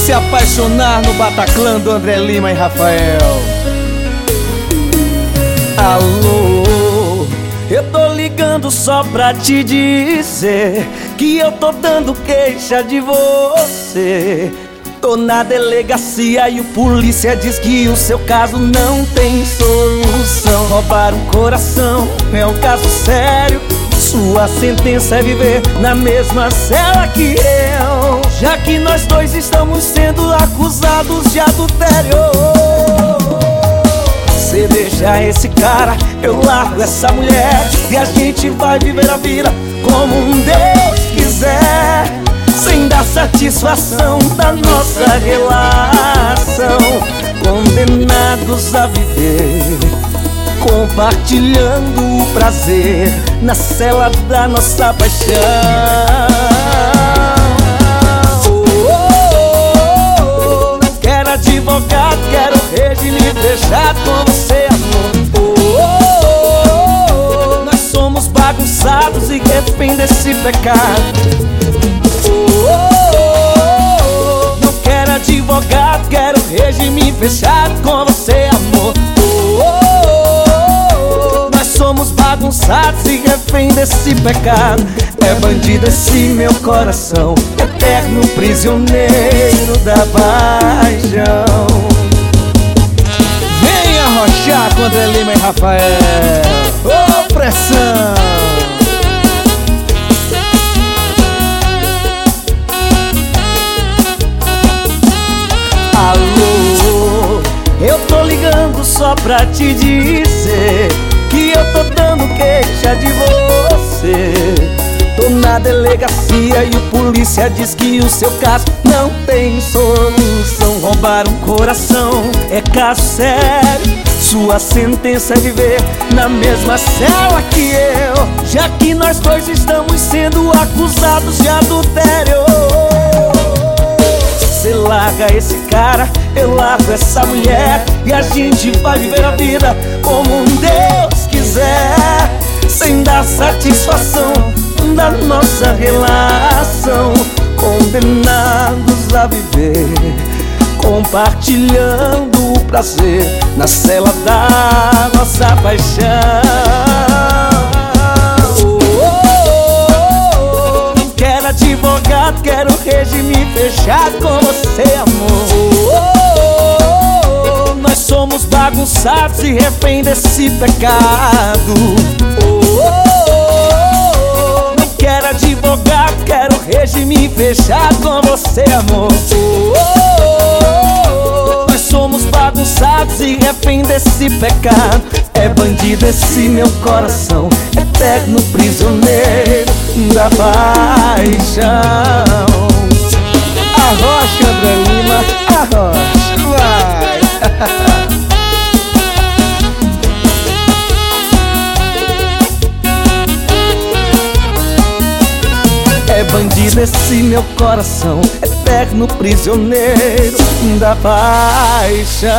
se apaixonar no Bataclan do André Lima e Rafael. Alô, eu tô ligando só pra te dizer que eu tô dando queixa de você. Tô na delegacia e o polícia diz que o seu caso não tem solução. Roubar um coração é um caso sério. Sua sentença é viver na mesma cela que eu. Já que nós dois estamos sendo acusados de adultério. Você deixa esse cara, eu largo essa mulher. E a gente vai viver a vida como um Deus quiser. Sem dar satisfação da nossa relação. Condenados a viver. Compartilhando o prazer Na cela da nossa paixão advogado, quero regime fechado com você, amor. Oh, oh, oh, Nós somos bagunçados e refém desse pecado. Não quero advogado, quero regime fechado com você, amor. Nós somos bagunçados e refém desse pecado. É bandido esse meu coração Eterno prisioneiro da paixão Chá com André Lima e Rafael. Ô oh, pressão! Alô, eu tô ligando só pra te dizer que eu tô dando queixa de você. Tô na delegacia e o polícia diz que o seu caso não tem solução. Roubar um coração é caso sério. Sua sentença é viver na mesma cela que eu Já que nós dois estamos sendo acusados de adultério Você larga esse cara, eu largo essa mulher E a gente vai viver a vida como nossa relação Condenados a viver compartilhando o prazer na cela da nossa paixão. Oh, oh, oh, não quero advogado, quero regime fechado com você, amor. Nós somos bagunçados e refém desse pecado. Fechado com você, amor. Bagunçados e refém desse pecado. É bandido esse meu coração Eterno prisioneiro da paixão. Arrocha, André bandido esse meu coração eterno prisioneiro da paixão.